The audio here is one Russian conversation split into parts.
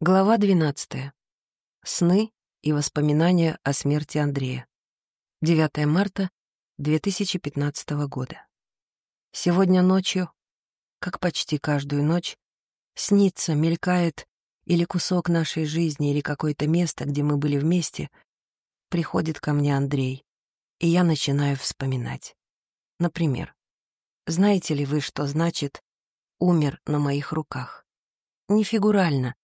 Глава 12. Сны и воспоминания о смерти Андрея. 9 марта 2015 года. Сегодня ночью, как почти каждую ночь, снится, мелькает или кусок нашей жизни, или какое-то место, где мы были вместе, приходит ко мне Андрей, и я начинаю вспоминать. Например, знаете ли вы, что значит «умер на моих руках»? Не фигурально,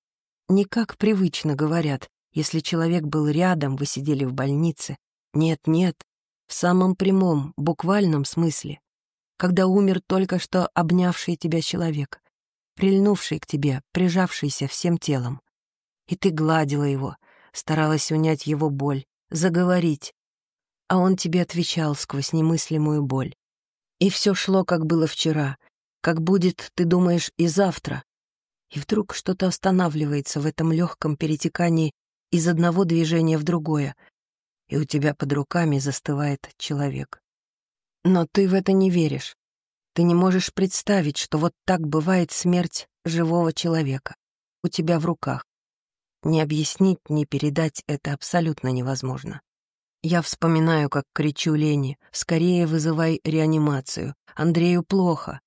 не как привычно говорят, если человек был рядом, вы сидели в больнице. Нет, нет, в самом прямом, буквальном смысле. Когда умер только что обнявший тебя человек, прильнувший к тебе, прижавшийся всем телом. И ты гладила его, старалась унять его боль, заговорить. А он тебе отвечал сквозь немыслимую боль. И все шло, как было вчера, как будет, ты думаешь, и завтра, и вдруг что-то останавливается в этом легком перетекании из одного движения в другое, и у тебя под руками застывает человек. Но ты в это не веришь. Ты не можешь представить, что вот так бывает смерть живого человека. У тебя в руках. Не объяснить, не передать это абсолютно невозможно. Я вспоминаю, как кричу Лене, «Скорее вызывай реанимацию! Андрею плохо!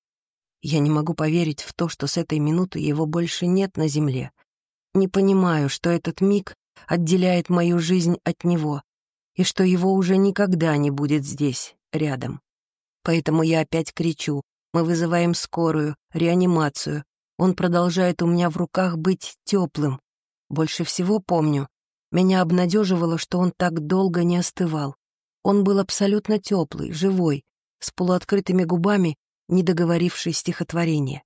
Я не могу поверить в то, что с этой минуты его больше нет на земле. Не понимаю, что этот миг отделяет мою жизнь от него, и что его уже никогда не будет здесь, рядом. Поэтому я опять кричу. Мы вызываем скорую, реанимацию. Он продолжает у меня в руках быть теплым. Больше всего помню, меня обнадеживало, что он так долго не остывал. Он был абсолютно теплый, живой, с полуоткрытыми губами не договоривший стихотворение.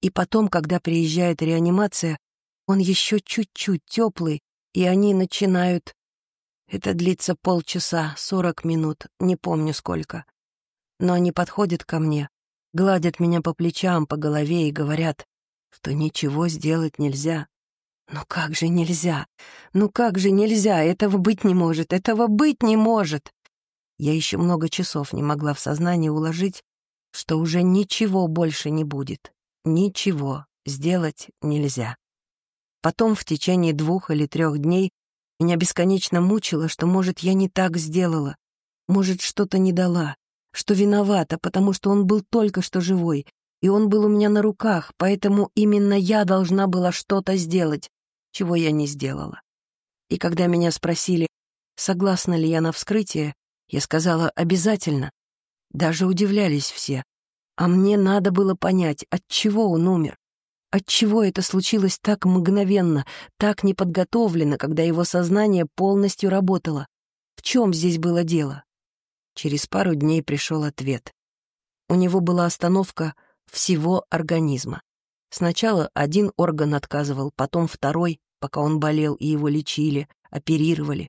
И потом, когда приезжает реанимация, он еще чуть-чуть теплый, и они начинают... Это длится полчаса, сорок минут, не помню сколько. Но они подходят ко мне, гладят меня по плечам, по голове и говорят, что ничего сделать нельзя. Ну как же нельзя? Ну как же нельзя? Этого быть не может, этого быть не может. Я еще много часов не могла в сознании уложить, что уже ничего больше не будет. Ничего сделать нельзя. Потом в течение двух или трех дней меня бесконечно мучило, что, может, я не так сделала, может, что-то не дала, что виновата, потому что он был только что живой, и он был у меня на руках, поэтому именно я должна была что-то сделать, чего я не сделала. И когда меня спросили, согласна ли я на вскрытие, я сказала «обязательно», даже удивлялись все. А мне надо было понять, от чего он умер. От чего это случилось так мгновенно, так неподготовленно, когда его сознание полностью работало? В чем здесь было дело? Через пару дней пришел ответ. У него была остановка всего организма. Сначала один орган отказывал, потом второй, пока он болел и его лечили, оперировали.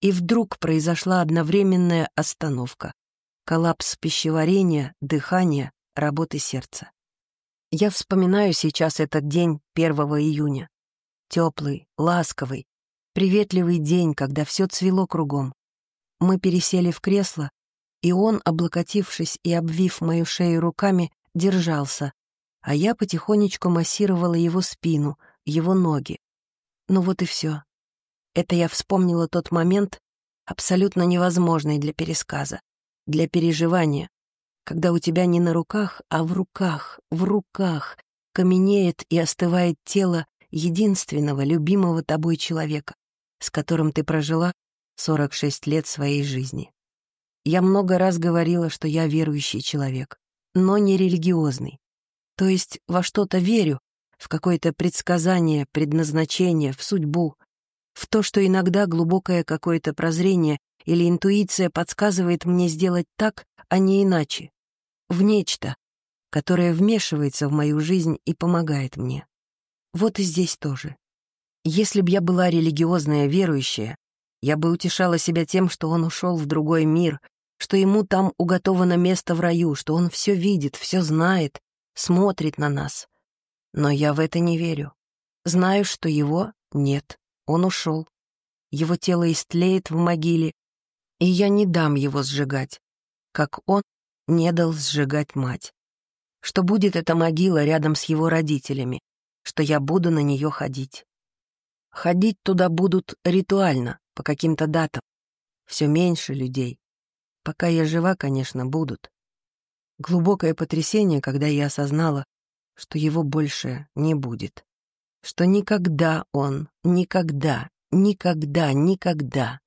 И вдруг произошла одновременная остановка коллапс пищеварения, дыхания, работы сердца. Я вспоминаю сейчас этот день 1 июня. Теплый, ласковый, приветливый день, когда все цвело кругом. Мы пересели в кресло, и он, облокотившись и обвив мою шею руками, держался, а я потихонечку массировала его спину, его ноги. Ну вот и все. Это я вспомнила тот момент, абсолютно невозможный для пересказа для переживания, когда у тебя не на руках, а в руках, в руках каменеет и остывает тело единственного любимого тобой человека, с которым ты прожила 46 лет своей жизни. Я много раз говорила, что я верующий человек, но не религиозный. То есть во что-то верю, в какое-то предсказание, предназначение, в судьбу, в то, что иногда глубокое какое-то прозрение или интуиция подсказывает мне сделать так, а не иначе. В нечто, которое вмешивается в мою жизнь и помогает мне. Вот и здесь тоже. Если б я была религиозная верующая, я бы утешала себя тем, что он ушел в другой мир, что ему там уготовано место в раю, что он все видит, все знает, смотрит на нас. Но я в это не верю. Знаю, что его нет, он ушел. Его тело истлеет в могиле, и я не дам его сжигать, как он не дал сжигать мать. Что будет эта могила рядом с его родителями, что я буду на нее ходить. Ходить туда будут ритуально, по каким-то датам. Все меньше людей. Пока я жива, конечно, будут. Глубокое потрясение, когда я осознала, что его больше не будет. Что никогда он, никогда, никогда, никогда,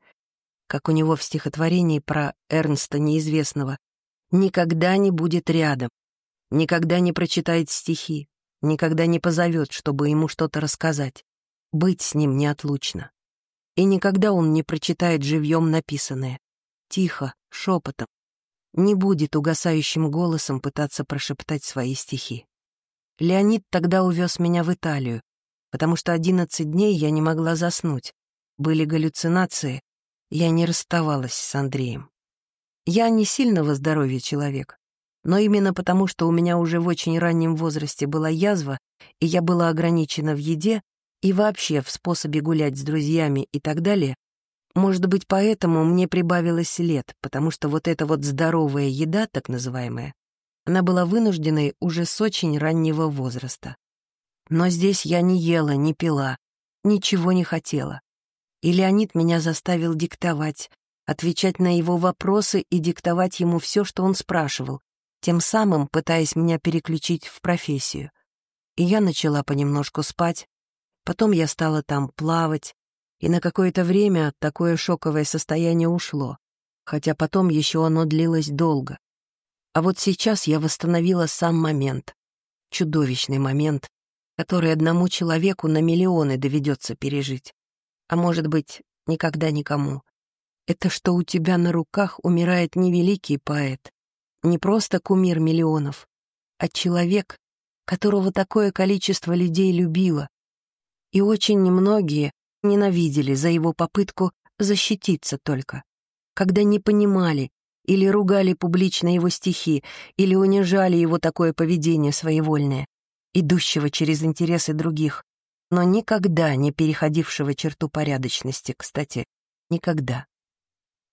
как у него в стихотворении про Эрнста Неизвестного, никогда не будет рядом, никогда не прочитает стихи, никогда не позовет, чтобы ему что-то рассказать. Быть с ним неотлучно. И никогда он не прочитает живьем написанное. Тихо, шепотом. Не будет угасающим голосом пытаться прошептать свои стихи. Леонид тогда увез меня в Италию, потому что одиннадцать дней я не могла заснуть. Были галлюцинации, я не расставалась с Андреем. Я не сильного здоровья человек, но именно потому, что у меня уже в очень раннем возрасте была язва, и я была ограничена в еде и вообще в способе гулять с друзьями и так далее, может быть, поэтому мне прибавилось лет, потому что вот эта вот здоровая еда, так называемая, она была вынужденной уже с очень раннего возраста. Но здесь я не ела, не пила, ничего не хотела. И Леонид меня заставил диктовать, отвечать на его вопросы и диктовать ему все, что он спрашивал, тем самым пытаясь меня переключить в профессию. И я начала понемножку спать, потом я стала там плавать, и на какое-то время такое шоковое состояние ушло, хотя потом еще оно длилось долго. А вот сейчас я восстановила сам момент, чудовищный момент, который одному человеку на миллионы доведется пережить, а может быть, никогда никому. Это что у тебя на руках умирает не великий поэт, не просто кумир миллионов, а человек, которого такое количество людей любило. И очень немногие ненавидели за его попытку защититься только, когда не понимали или ругали публично его стихи, или унижали его такое поведение своевольное, идущего через интересы других, но никогда не переходившего черту порядочности, кстати, никогда.